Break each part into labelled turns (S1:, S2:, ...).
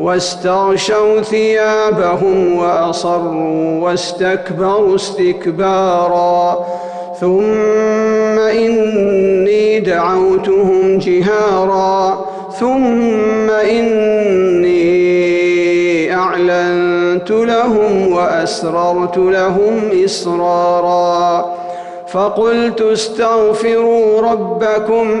S1: واستغشوا ثيابهم وأصروا واستكبروا استكبارا. ثم إني دعوتهم جهارا. ثم إني أعلنت لهم وأسررت لهم إسرارا. فقلت استغفروا ربكم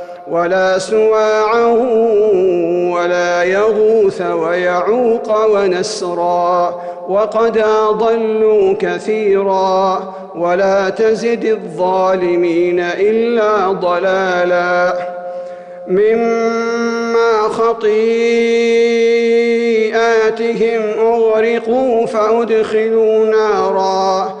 S1: ولا سواعا ولا يغوث ويعوق ونسرا وقد أضلوا كثيرا ولا تزد الظالمين إلا ضلالا مما خطيئاتهم أغرقوا فأدخلوا نارا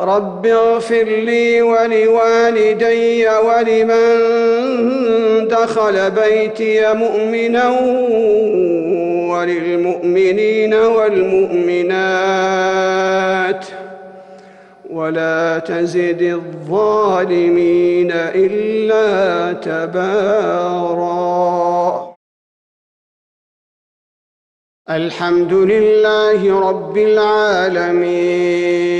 S1: رب اغفر لي ولوالدي ولمن دخل بيتي مؤمنا وللمؤمنين والمؤمنات. ولا تزد الظالمين إلا تبارا. الحمد لله رب العالمين.